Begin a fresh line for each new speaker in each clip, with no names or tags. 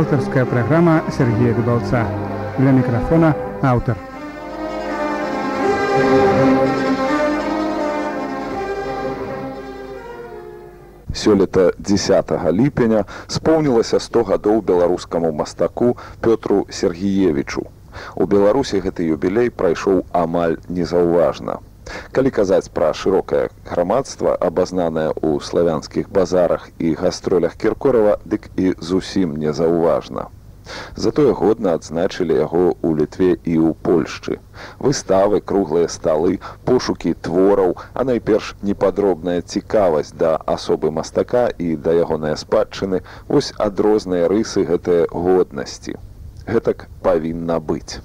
Авторская программа Сергея Дубовца. Для микрофона автор.
Сёлета 10 ліпеня споўнілася 100 гадоў беларускаму мастаку Пётру Сергеевічу. У Беларусі гэты юбілей прайшоў амаль незаўважна. Калі казаць пра шырокае грамадства, абазнанае ў славянскіх базарах і гастролях Кіркорава, дык і зусім незаўважна. Затое годна адзначылі яго ў літве і ў Польшчы. Выставы, круглыя сталы, пошукі твораў, а найперш непадробная цікавасць да асобы мастака і да ягонай спадчыны вось адрозныя рысы гэтыя годнасці. Гэтак павінна быць.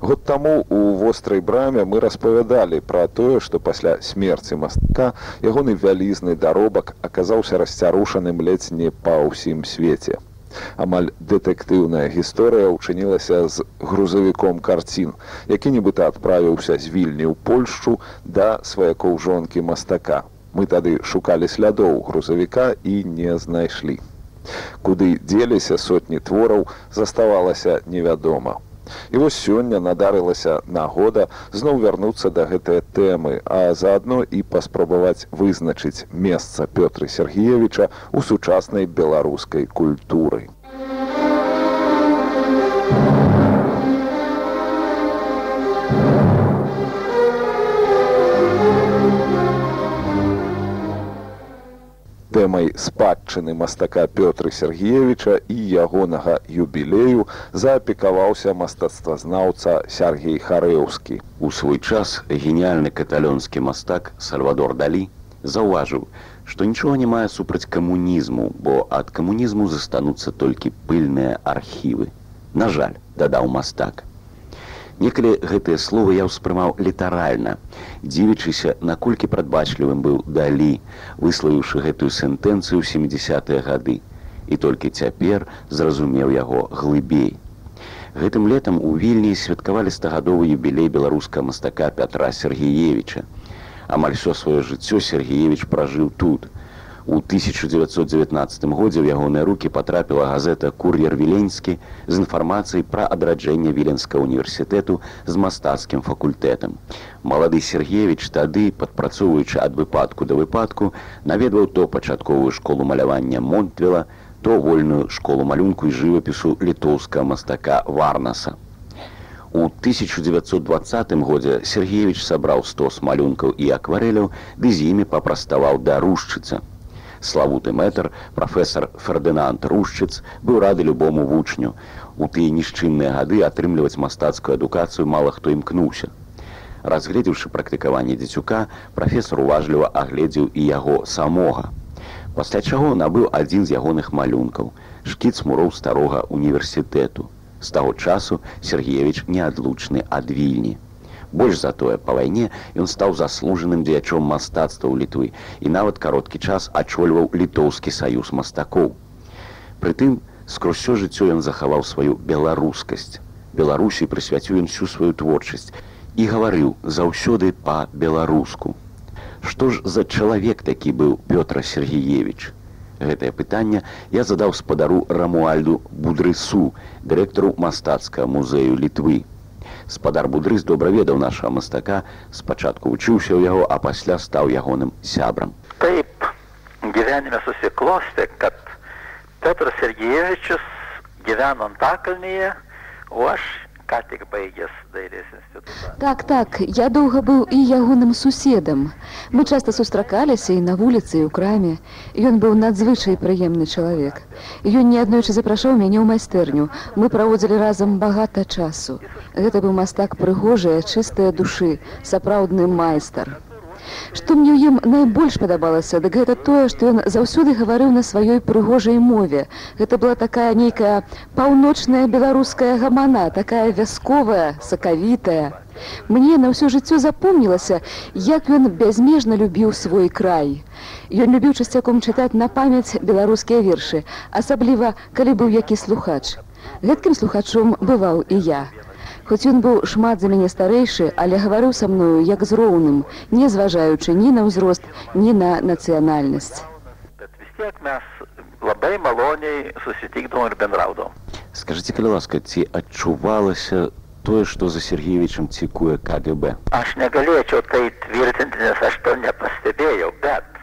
Год таму у вострай браме мы распавядалі пра тое, што пасля смерці мастака ягоны вялізны даробак аказаўся расцярушаным ледзь не па ўсім свеце амаль дэтэктыўная гісторыя ўчынілася з грузавіком карцін, які нібыта адправіўся з вільні ў Польшчу да сваякоў жонкі мастака. Мы тады шукалі слядоў грузавіка і не знайшлі. Куды дзеліся сотні твораў, заставалася невядома. І вось сёння надарылася нагода зноў вярнуцца да гэтай тэмы, а заадно і паспрабаваць вызначыць месца Пётры Сергеевіча ў сучаснай беларускай культуры. Тэмай спадчыны мастака Пётры Сергеевіча і ягонага юбілею заапекаваўся мастацтвазнаўца Сергей Харэўскі.
У свой час геніяльны каталёнскі мастак Сальвадор Далі заўважыў, што нічога не мае супраць камунізму, бо ад камунізму застануцца толькі пыльныя архівы. На жаль, дадаў мастак. Некалі гэтыя словы я ўспрымаў літаральна, дзівячыся, наколькі прадбачлівым быў далі, выславіўшы гэтую сентэнцыю ў 70-е гады. І толькі цяпер зразумеў яго глыбей. Гэтым летам у вільні святкавалі стагадовы юбілей беларускага мастака Пятра Сергеевича. Амаль усё сваё жыццё Сергеевич пражыў тут, У 1919 годзе ў ягоныя рукі патрапіла газета кур'ер віленскі з інфармацыяй пра адраджэнне віленскага універсітэту з мастацкім факультэтам. Малады Сергеевич тады, падпрацоўваючы ад выпадку да выпадку, наведваў то пачатковую школу малявання Монтвела, то вольную школу малюнку і жывапісу літоўскага мастака Варнаса. У 1920 годзе Сергеевич сабраў 100 малюнкаў і акварэляў, ды з імі папраставаў да рушчыца славуты мэтр прафесор фердынант рушчыц быў рады любому вучню. У тыя нішчынныя гады атрымліваць мастацкую адукацыю мала хто імкнуўся. Разгледзеўшы практыкаванне дзецюка прафесор уважліва агледзеў і яго самога пасля чаго набыў адзін з ягоных малюнкаў шкіц муроў старога універсітэту з таго часу сергеевич неадлучны ад вільні Больш за тое па вайне ён стаў заслужаным дзеячом мастацтва ў літвы і нават кароткі час ачольваў літоўскі саюз мастакоў. Прытым скрозь усё жыццё ён захаваў сваю беларускасць. Беларусі прысвяціў ён всю сваю творчасць і гаварыў заўсёды па-беларуску. Што ж за чалавек такі быў Пётра Сергеевич? Гэтае пытанне я задаў спадару рамуальду будрысу, дырэктару мастацкага музею літвы спадар будрыс добра ведаў нашага мастака спачатку вучыўся ў яго а пасля стаў ягоным сябрам
taip gyvenime susiklostė kad petras sergievičius gyveno antakalnyje o aš ką tik baigęs dailės institutą.
Так, так, я доўга быў і ягоным суседам. Мы часта сустракаліся і на вуліцы і ў краме. Ён быў надзвычай прыемны чалавек. Ён неаднойчы запрашаў мяне ў майстэрню. Мы праводзілі разам багата часу. Гэта быў мастак прыгожая, чыстая душы, сапраўдны майстар. Што мне ў ім найбольш падабалася, дык гэта тое, што ён заўсёды гаварыў на сваёй прыгожай мове. Гэта была такая нейкая паўночная беларуская гамана, такая вясковая, сакавітая. Мне на ўсё жыццё запомнілася, як ён бязмежна любіў свой край. Ён любіў часцяком чытаць на памяць беларускія вершы, асабліва, калі быў які слухач. Гэткім слухачом бываў і я. Хоць ён быў шмат за мяне старэйшы, але гаварыў са мною як з роўным, не зважаючы ні на ўзрост, ні на нацыянальнасць.
Скажите калі ласка ці адчувалася тое што за сергеевичам цікуе кгб
aš negalėčiau tai tvirtinti nes aš to nepastebėjau bet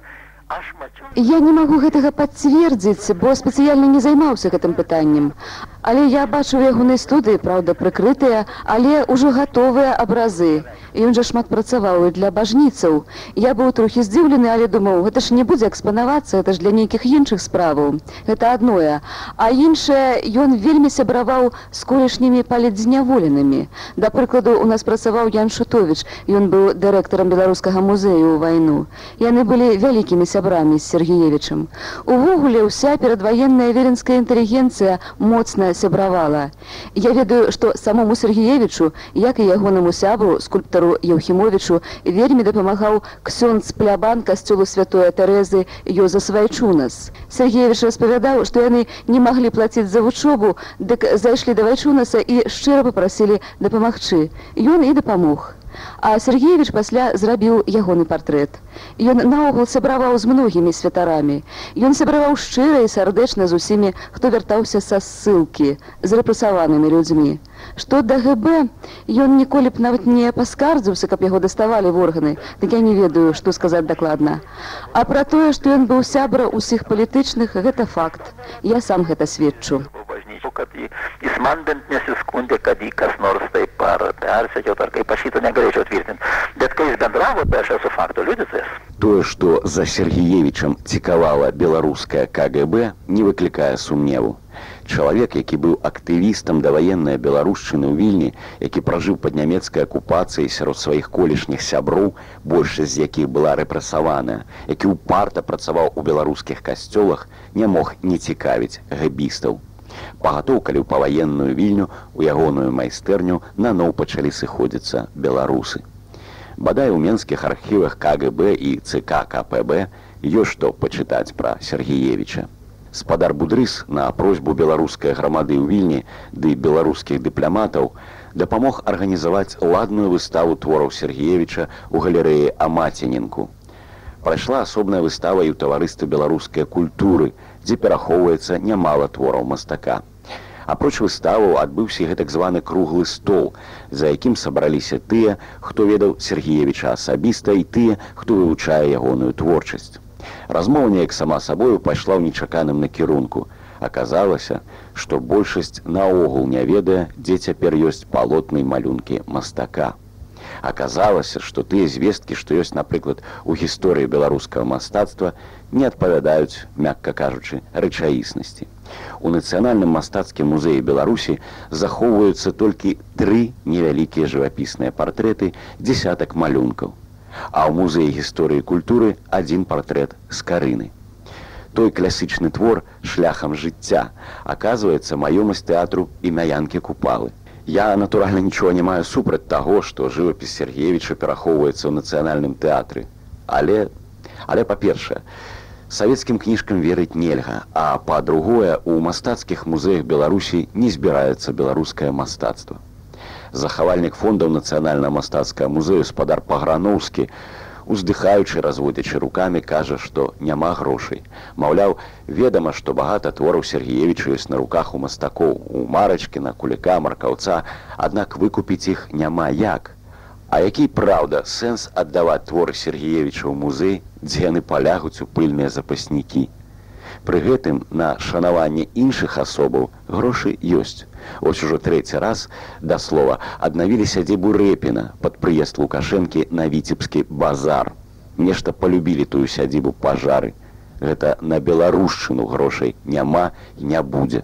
aš mačiau
Я не магу гэтага пацвердзіць, бо спецыяльна не займаўся гэтым пытаннем. Але я бачу ў ягонай студыі, праўда, прыкрытыя, але ўжо гатовыя абразы. Ён жа шмат працаваў і для бажніцаў. Я быў трохі здзіўлены, але думаў, гэта ж не будзе экспанавацца, это ж для нейкіх іншых справаў. Гэта адное. А іншае ён вельмі сябраваў з колішнімі палідзняволенымі. Да прыкладу, у нас працаваў Ян Шутовіч, ён быў дырэктарам беларускага музею ў вайну. Яны былі вялікімі сябрамі з Сергеевичам. Увогуле ўся перадваенная веренская інтэлігенцыя моцна сябравала. Я ведаю, што самому Сергеевичу, як і ягонаму сябру скульптару Еўхімовичу вельмі дапамагаў ксёнц плябан касцёлу святой Тэрэзы Йоза Свайчунас. Сергеевич распавядаў, што яны не маглі плаціць за вучобу, дык зайшлі да Вайчунаса і шчыра папрасілі дапамагчы. Ён і дапамог. А Сергеевич пасля зрабіў ягоны партрэт. Ён наогул сябраваў з многімі святарамі. Ён сябраваў шчыра і сардэчна з усімі, хто вяртаўся са ссылкі з рэпрэсаванымі людзьмі. Што да ГБ ён ніколі б нават не паскардзіўся, каб яго даставалі органы, дык я не ведаю, што сказаць дакладна. А пра тое, што ён быў сябра ўсіх палітычных, гэта факт. Я сам гэта сведчу.
po bažnyčių, kad jį- jis man bent nesiskundė, ar persekio, ar kaip aš šito negalėčiau tvirtinti. Bet kai jis bendravo, tai aš esu fakto liudytojas.
тое што за сергеевичам цікавала беларуская кгб не выклікае сумневу чалавек які быў актывістам даваеннай беларушчыны ў вільні які пражыў пад нямецкай акупацыяй сярод сваіх колішніх сяброў большасць з якіх была рэпрэсаваная які ўпарта працаваў у беларускіх касцёлах не мог не цікавіць гэбістаў пагатоў калі ў паваенную вільню у ягоную майстэрню наноў пачалі сыходзіцца беларусы. Бадай у менскіх архівах кгб і цк кпб ёсць што пачытаць пра сергеевича спадар будрыс на просьбу беларускай грамады ў вільні ды беларускіх дыпламатаў дапамог арганізаваць ладную выставу твораў сергеевича у галерэі амаціненку. Прайшла асобная выстава і ў таварыстве беларускай культуры дзе перахоўваецца нямала твораў мастака апроч выставаў адбыўся гэтак званы круглы стол за якім сабраліся тыя хто ведаў сергеевича асабіста і тыя хто вывучае ягоную творчасць. Размова неяк сама сабою пайшла ў нечаканым накірунку. Аказалася што большасць наогул не ведае дзе цяпер ёсць палотнай малюнкі мастака. Аказалася што тыя звесткі што ёсць напрыклад у гісторыі беларускага мастацтва не адпавядаюць мякка кажучы рэчаіснасці у нацыянальным мастацкім музеі беларусі захоўваюцца толькі тры невялікія жывапісныя партрэты десятак малюнкаў а ў музеі гісторыі культуры адзін партрэт з карыны той класычны твор шляхам жыцця аказваецца маёмасць тэатру імяянкі купалы. Я, натуральна, нічога не маю супраць таго, што жывапіс Сергеевича перахоўваецца ў нацыянальным тэатры. Але, але па-першае, савецкім кніжкам верыць нельга, а па-другое, у мастацкіх музеях Беларусі не збіраецца беларускае мастацтва. Захавальнік фондаў нацыянальна мастацкага музею спадар паграновскі, уздыхаючы разводзячы руками кажа што няма грошай. Маўляў ведама што багата твораў сергеевичу ёсць на руках у мастакоў. У марачкіна куліка маркаўца аднак выкупіць іх няма як а які праўда сэнс аддаваць творы сергеевича ў музей дзе яны палягуць у пыльныя запаснікі Пры гэтым на шанаванне іншых асобаў грошы ёсць. Ось ужо трэці раз да слова аднавілі сядзебу рэпіна пад прыезд лукашэнкі на віцебскі базар. Нешта палюбілі тую сядзібу пажары. Гэта на беларушчыну грошай няма і не будзе.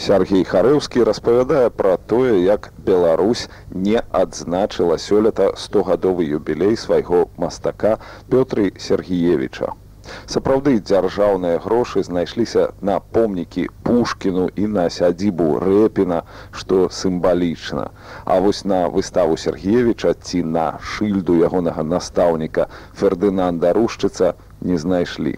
Сергей Харэўскі распавядае пра тое, як Беларусь не адзначыла сёлета стогадовы юбілей свайго мастака Пётры Сергеевіча. Сапраўды дзяржаўныя грошы знайшліся на помнікі пушкіну і на сядзібу рэпіна, што сімвалічна. А вось на выставу Сергеевіча ці на шыльду ягонага настаўніка Фердынанда Рушчыца не знайшлі.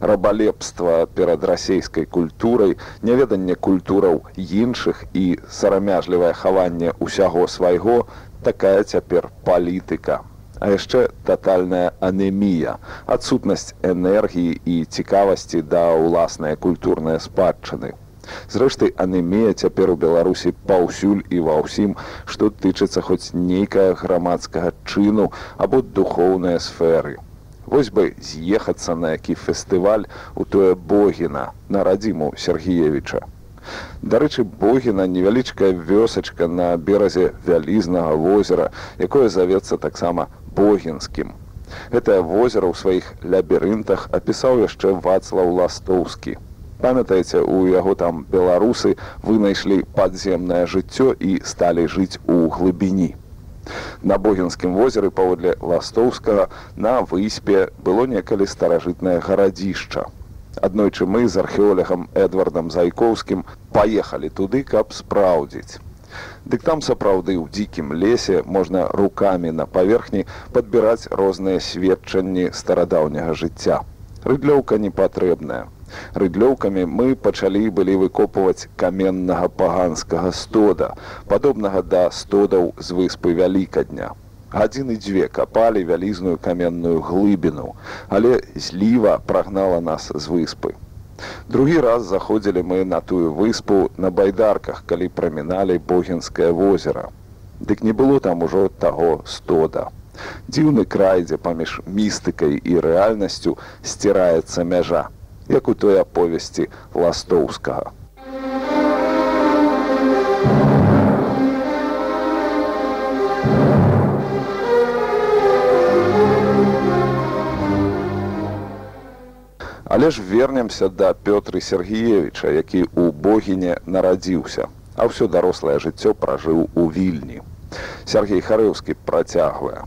Рабалепства перад расійскай культурай, няведанне культураў іншых і сарамяжлівае хаванне ўсяго свайго такая цяпер палітыка а яшчэ татальная анемія, адсутнасць энергіі і цікавасці да ўласнай культурнай спадчыны. Зрэшты, анемія цяпер у Беларусі паўсюль і ва ўсім, што тычыцца хоць нейкая грамадскага чыну або духоўныя сферы. Вось бы з'ехацца на які фестываль у тое Богіна на радзіму Сергеевіча. Дарэчы, Богіна невялічкая вёсачка на беразе вялізнага возера, якое завецца таксама богінскім. Гэтае возера ў сваіх лябірынтах апісаў яшчэ вацлаў ластоўскі. Памятаеце, у яго там беларусы вынайшлі падземнае жыццё і сталі жыць у глыбіні. На богінскім возеры паводле ластоўскага на выспе было некалі старажытнае гарадзішча. Аднойчы мы з археолагам Эдвардам Зайкоўскім паехалі туды, каб спраўдзіць. Дык там сапраўды ў дзікім лесе можна рукамі на паверхні падбіраць розныя сведчанні старадаўняга жыцця. Рыдлёўка не патрэбная. Рыдлёўкамі мы пачалі былі выкопваць каменнага паганскага стода, падобнага да стодаў з выспы вялікадня. Гадзіны дзве капалі вялізную каменную глыбіну, але зліва прагнала нас з выспы. Другі раз заходзілі мы на тую выспу на байдарках, калі праміналі богінскае возера. Дык не было там ужо таго стода. Дзіўны край, дзе паміж містыкай і рэальнасцю сціраецца мяжа, як у той аповесці ластоўскага. Але ж вернемся да Пётры Сергеевіча, які ў Богіне нарадзіўся, а ўсё дарослае жыццё пражыў у вільні. Сергей Харэўскі працягвае.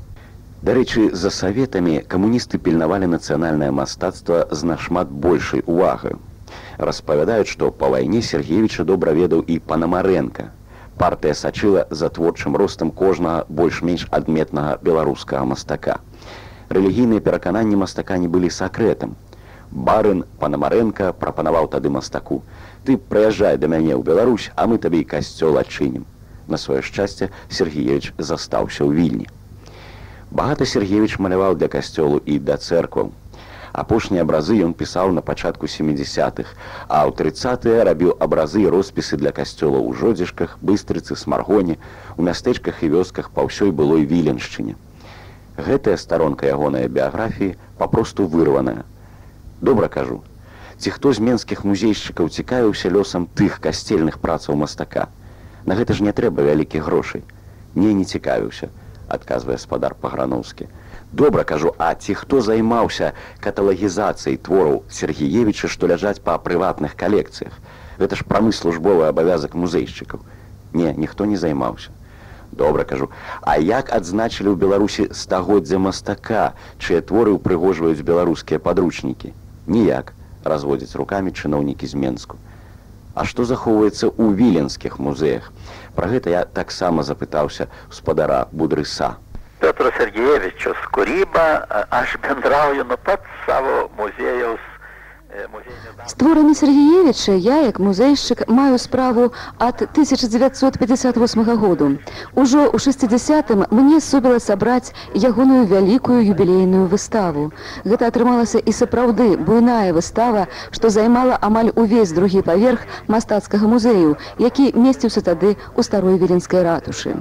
Дарэчы, за саветамі камуністы пільнавалі нацыянальнае мастацтва з нашмат большай увагы. Распавядаюць, што па вайне Сергеевіча добра ведаў і Панамарэнка. Партыя сачыла за творчым ростам кожнага больш-менш адметнага беларускага мастака. Рэлігійныя перакананні мастака не былі сакрэтам, Барын Панамарэнка прапанаваў тады мастаку. Ты прыязджай да мяне ў Беларусь, а мы табе і касцёл адчынім. На сваё шчасце Сергеевич застаўся ў вільні. Багата Сергеевич маляваў для касцёлу і да цэркваў. Апошнія абразы ён пісаў на пачатку 70-х, а ў 30тыя рабіў абразы і роспісы для касцёла ў жодзішках, быстрыцы, смаргоне, у мястэчках і вёсках па ўсёй былой віленшчыне. Гэтая старонка ягонай біяграфіі папросту вырваная, добра кажу ці хто з менскіх музейшчыкаў цікавіўся лёсам тых касцельных працаў мастака на гэта ж не трэба вялікіх грошай не не цікавіўся адказвае спадар паграновскі добра кажу а ці хто займаўся каталагізацыяй твораў сергеевіча што ляжаць па прыватных калекцыях? Гэта ж прамы службовы абавязак музейшчыкаў. Не ніхто не займаўся. Добра кажу а як адзначылі ў беларусі стагоддзя мастака чыя творы ўпрыгожваюць беларускія падручнікі? Ніяк разводзяць руками чыноўнікі з менску. А што захоўваецца ў віленскіх музеях пра гэта я таксама запытаўся спадара будрыса.
Петр сергеевич скуріба аж бендраўю на падставу музеяў з
Створаны Сергеевіча я, як музейшчык, маю справу ад 1958 году. Ужо ў 60 мне субіла сабраць ягоную вялікую юбілейную выставу. Гэта атрымалася і сапраўды буйная выстава, што займала амаль увесь другі паверх мастацкага музею, які месціўся тады ў старой віленскай ратушы.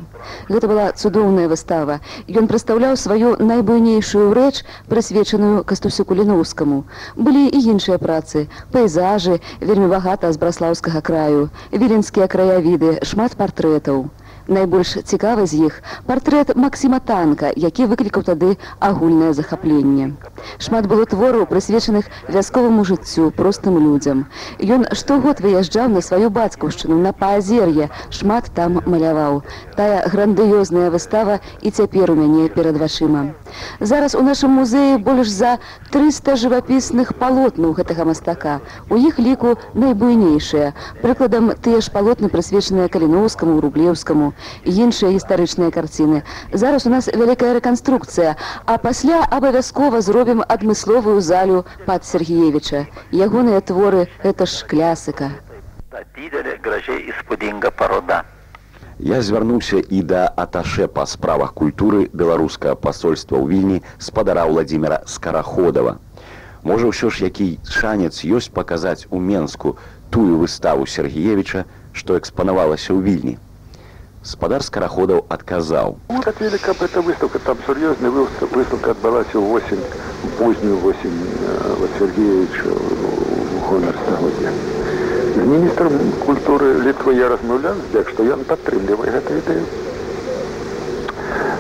Гэта была цудоўная выстава. Ён прадстаўляў сваю найбуйнейшую рэч, прысвечаную кастусю куліноўскаму. Былі і іншыя іншыя працы, пейзажы, вельмі багата з браслаўскага краю, віленскія краявіды, шмат партрэтаў. Найбольш цікавы з іх партрэт Максіма танка, які выклікаў тады агульнае захапленне. Шмат было твораў, прысвечаных вясковаму жыццю простым людзям. Ён штогод выязджаў на сваю бацькаўшчыну на паазер'е, шмат там маляваў. Тая грандыёзная выстава і цяпер у мяне перад вачыма. Зараз у нашым музеі больш за 300 жывапісных палотнаў гэтага мастака. У іх ліку найбуйнейшыя. Прыкладам тыя ж палотны прысвечаныя каліноўскаму, рублеўскаму іншыя гістарычныя карціны. Зараз у нас вялікая рэканструкцыя, а пасля абавязкова зробім адмысловую залю пад Сергеевіча. Ягоныя творы гэта ж клясыка.
Я звярнуўся і да аташе па справах культуры беларускага пасольства ў вільні спадара Владдзіміра скараходава. Можа ўсё ж які шанец ёсць паказаць у Менску тую выставу Сергеевіча, што экспанавалася ў вільні. Спадар скараходаў адказаў.
Мы хотели, каб эта выставка, там серьезная выставка, выставка отбылась в осень, в позднюю осень, э, вот Сергеевич э, в гонор. З міністрам культуры Літвы я размаўляў, так што ён падтрымлівае гэту ідэю.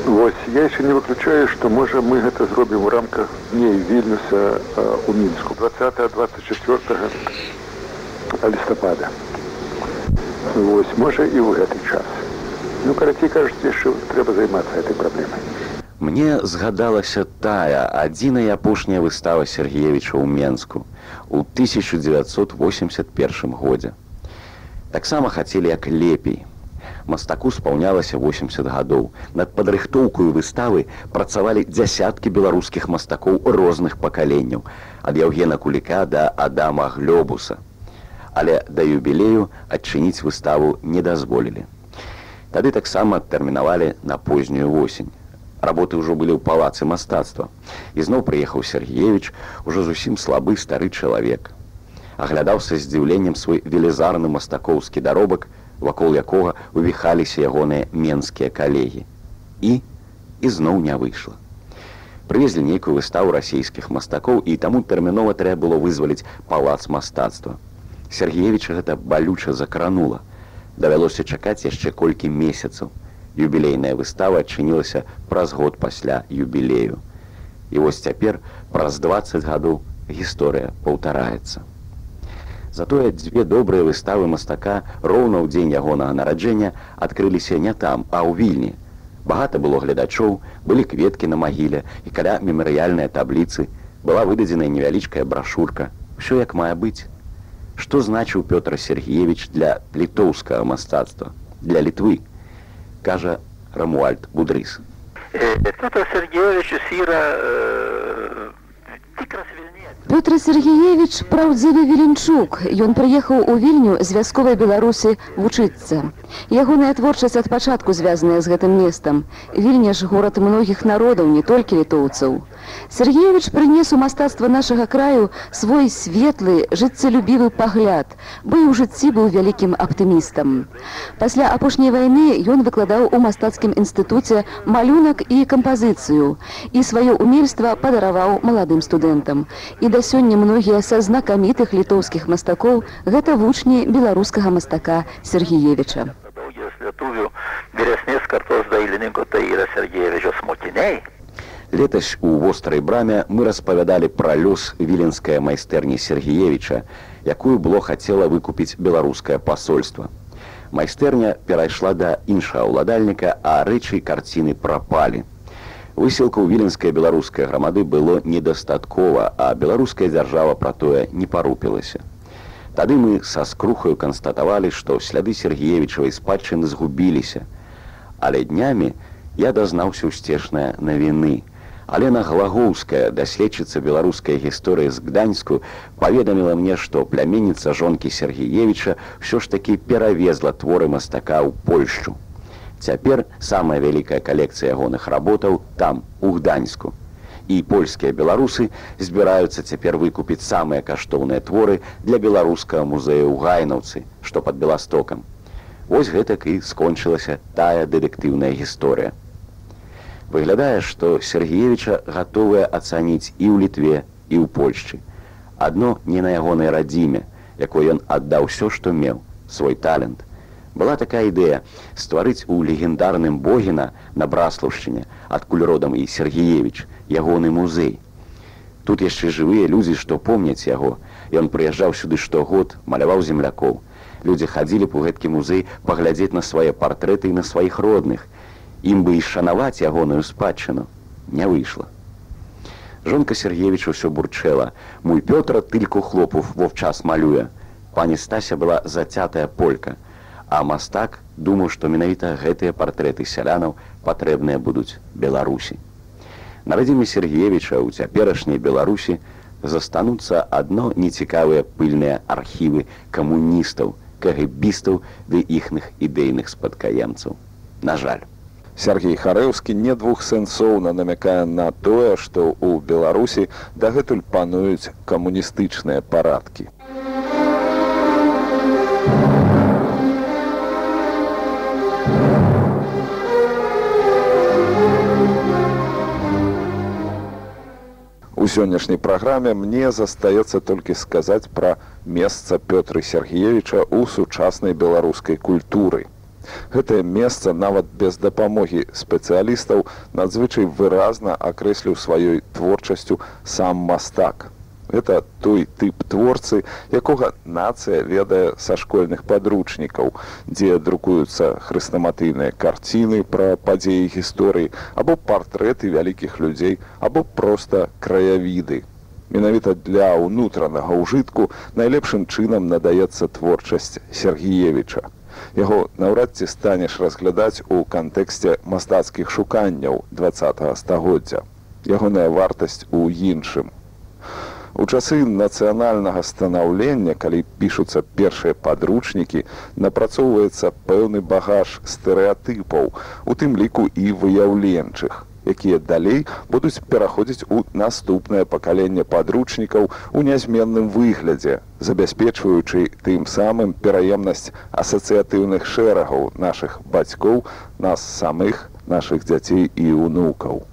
Вось я яшчэ не выключаю, што можа мы гэта зробім у рамках дней вільнюса э, у мінску 20-24 лістапада. Вось можа і ў гэты час. Ну карацей кажуць, яшчэ трэба займацца гэтай праблемай.
Мне згадалася тая адзіная апошняя выстава Сергеевіча ў Менску у 1981 годзе. Таксама хацелі як лепей. Мастаку спаўнялася 80 гадоў. Над падрыхтоўкаю выставы працавалі дзясяткі беларускіх мастакоў розных пакаленняў, ад Яўгена Куліка да Адама Глёбуса. Але да юбілею адчыніць выставу не дазволілі. Тады таксама адтэрмінавалі на познюю восень. Работы ўжо былі ў палацы мастацтва. Ізноў прыехаў Сергеевич, ужо зусім слабы стары чалавек. Аглядаўся з здзіўленнем свой велізарны мастакоўскі даробак, вакол якога увіхаліся ягоныя менскія калегі. І ізноў не выйшла. Прывезлі нейкую выставу расійскіх мастакоў і таму тэрмінова трэба было вызваліць палац мастацтва. Сергеевіча гэта балюча закранула. Давялося чакаць яшчэ колькі месяцаў юбілейная выстава адчынілася праз год пасля юбілею. І вось цяпер праз 20 гадоў гісторыя паўтараецца. Затое дзве добрыя выставы мастака роўна ў дзень ягонага нараджэння адкрыліся не там, а ў вільні. Багата было гледачоў, былі кветкі на магіле і каля мемарыяльнай табліцы была выдадзеная невялічкая брашурка, ўсё як мае быць. Што значыў Пётр Сергеевич для літоўскага мастацтва, для літвы, кажа Рамуальд Будрыс.
Петр Сергеевич тик развільняє.
Пётр Сергеевич праўдзівы Віленчук. Ён прыехаў у вільню з вясковай беларусы вучыцца. Ягоная творчасць ад пачатку звязаная з гэтым месцам. Вільня ж горад многіх народаў, не толькі літоўцаў. Сергеевич прынес у мастацтва нашага краю свой светлы, жыццелюбівы пагляд, бо і ў жыцці быў вялікім аптымістам. Пасля апошняй вайны ён выкладаў у мастацкім інстытуце малюнак і кампазіцыю і сваё умельства падараваў маладым студэнтам. І да сёння многія са знакамітых літоўскіх мастакоў гэта вучні беларускага мастака
mokiniai.
Летась у вострай браме мы распавядалі пра лёс віленская майстэрні Сергеевича, якую было хацела выкупіць беларускае пасольства. Майстэрня перайшла да іншага ўладальніка, а рэчы карціны прапалі. Высілка ў віленскай беларускай грамады было недастаткова, а беларуская дзяржава пра тое не парупілася. Тады мы са скрухаю канстатавалі, што сляды Сергеевічавай спадчыны згубіліся. Але днямі я дазнаўся ўсцешныя навіны. Алена Глагоўская, даследчыца беларускай гісторыі з Гданьску, паведаміла мне, што пляменніца жонкі Сергеевіча ўсё ж такі перавезла творы мастака ў Польшчу. Цяпер самая вялікая калекцыя ягоных работаў там, у Гданьску. І польскія беларусы збіраюцца цяпер выкупіць самыя каштоўныя творы для беларускага музея ў гайнаўцы, што пад беластокам. Вось гэтак і скончылася тая дэтэктыўная гісторыя. Выглядае, што Сергеевіча гатовыя ацаніць і ў літве і ў Польшчы. Адно не на ягонай радзіме, якой ён аддаў усё, што меў, свой талент. Была такая ідэя стварыць у легендарным Богіна на Браслаўшчыне, адкуль родам і Сергеевич, ягоны музей. Тут яшчэ жывыя людзі, што помняць яго. Ён прыязджаў сюды штогод, маляваў землякоў. Людзі хадзілі б у гэткі музей паглядзець на свае партрэты і на сваіх родных. Ім бы і шанаваць ягоную спадчыну. Не выйшла. Жонка Сергеевич усё бурчэла. Мой Пётра тыльку хлопов вовчас малюе. Пані Стася была зацятая полька. А мастак думаў, што менавіта гэтыя партрэты сялянаў патрэбныя будуць Беларусі. На радзіме Сергеевича ў цяперашняй Беларусі застануцца адно нецікавыя пыльныя архівы камуністаў, кагібістаў ды іхных ідэйных спадкаемцаў. На жаль.
Сергей Харэўскі не двухсэнсоўна намякае на тое, што ў Беларусі дагэтуль пануюць камуністычныя парадкі. У сённяшняй праграме мне застаецца толькі сказаць пра месца Пётры Сергеевича ў сучаснай беларускай культуры. Гэтае месца нават без дапамогі спецыялістаў надзвычай выразна акрэсліў сваёй творчасцю сам мастак. Гэта той тып творцы, якога нацыя ведае са школьных падручнікаў, дзе друкуюцца хрыстаматыйныя карціны пра падзеі гісторыі або партрэты вялікіх людзей або проста краявіды. Менавіта для ўнутранага ўжытку найлепшым чынам надаецца творчасць Сергеевіча яго наўрад ці станеш разглядаць у кантэксце мастацкіх шуканняў два стагоддзя. Ягоная вартасць у іншым у часы нацыянальнага станаўлення калі пішуцца першыя падручнікі напрацоўваецца пэўны багаж стэеатыпаў у тым ліку і выяўленчых якія далей будуць пераходзіць у наступнае пакаленне падручнікаў у нязменным выглядзе, забяспечваючы тым самым пераемнасць асацыятыўных шэрагаў нашых бацькоў, нас самых нашых дзяцей і ўнукаў.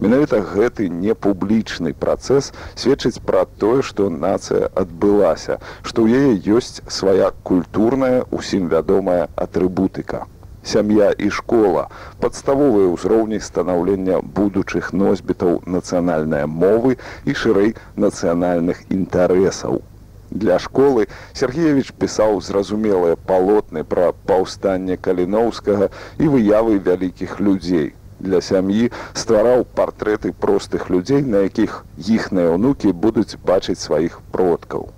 Менавіта гэты непублічны працэс сведчыць пра тое, што нацыя адбылася, што ў яе ёсць свая культурная усім вядомая атрыбутыка сям'я і школа падставовыя ўзроўні станаўлення будучых носьбітаў нацыянальнай мовы і шырэй нацыянальных інтарэсаў. Для школы Сергеевич пісаў зразумелыя палотны пра паўстанне каліноўскага і выявы вялікіх людзей. Для сям'і ствараў партрэты простых людзей, на якіх іхныя ўнукі будуць бачыць сваіх продкаў.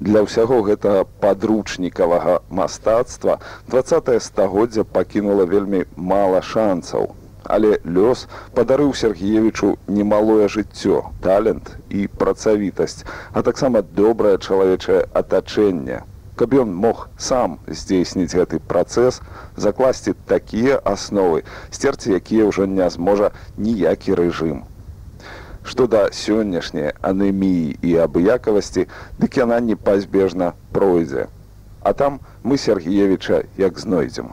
Для ўсяго гэтага падручнікавага мастацтва 20 стагоддзя пакінула вельмі мала шансаў але лёс падарыў сергеевичу немалое жыццё талент і працавітасць а таксама добрае чалавечае атачэнне каб ён мог сам здзейсніць гэты працэс закласці такія асновы сцерці якія ўжо не зможа ніякі рэжым што да сённяшняй анеміі і абыякавасці, дык яна непазбежна пройдзе. А там мы Сергеевіча як знойдзем.